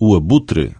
o abutre